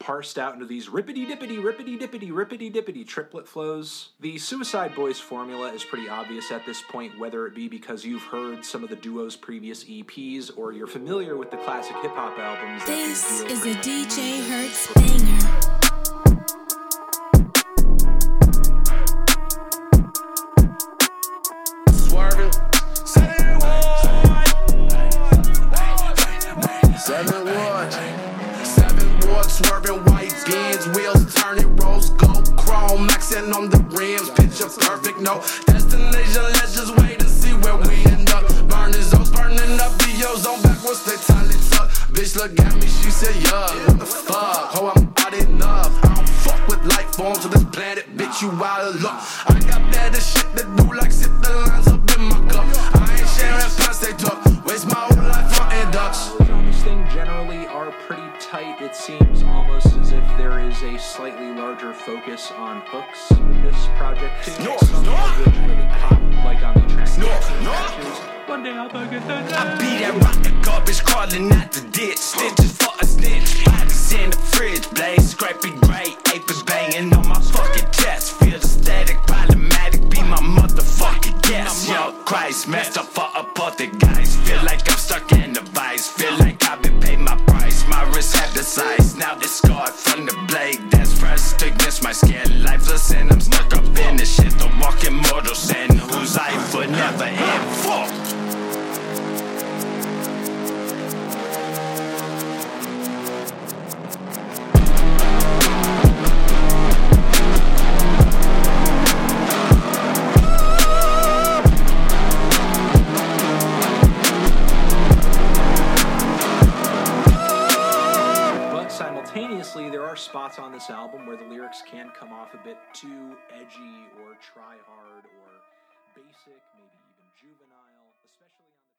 parsed out into these rippity dippity, rippity dippity, rippity dippity triplet flows. The Suicide Boys formula is pretty obvious at this point, whether it be because you've heard some of the duo's previous EPs or you're familiar with the classic hip hop albums. This is a. DJ Hertz banger. Swerving white beans. Wheels turning. Rose gold chrome. Maxing on the rims. Picture perfect. No destination. Let's just wait and see where we end up. Burning zones. Burning up the ozone. Backwards. They tightly tuck. Bitch look at me. She said, yeah. What the fuck? Oh, I'm out enough. I don't fuck with life forms on this planet. Bitch, you out of luck. I got better shit to do. Like sit the lines up in my cup. Generally are pretty tight. It seems almost as if there is a slightly larger focus on hooks with this project too. No, no. really pop, like on the track. No, no. One day I'll bug it then. I be that rotten garbage crawling out the ditch. Stitches for a snitch. Bodies in the fridge. Blaze scraping gray. Apes banging on my fucking chest. Feel the static. Problematic. Be my motherfucking guest. Yo, Christ. Messed up for a guys. Feel like I'm stuck in a vice. My skin. Lifeless and I'm simultaneously, there are spots on this album where the lyrics can come off a bit too edgy or try hard or basic, maybe even juvenile, especially on.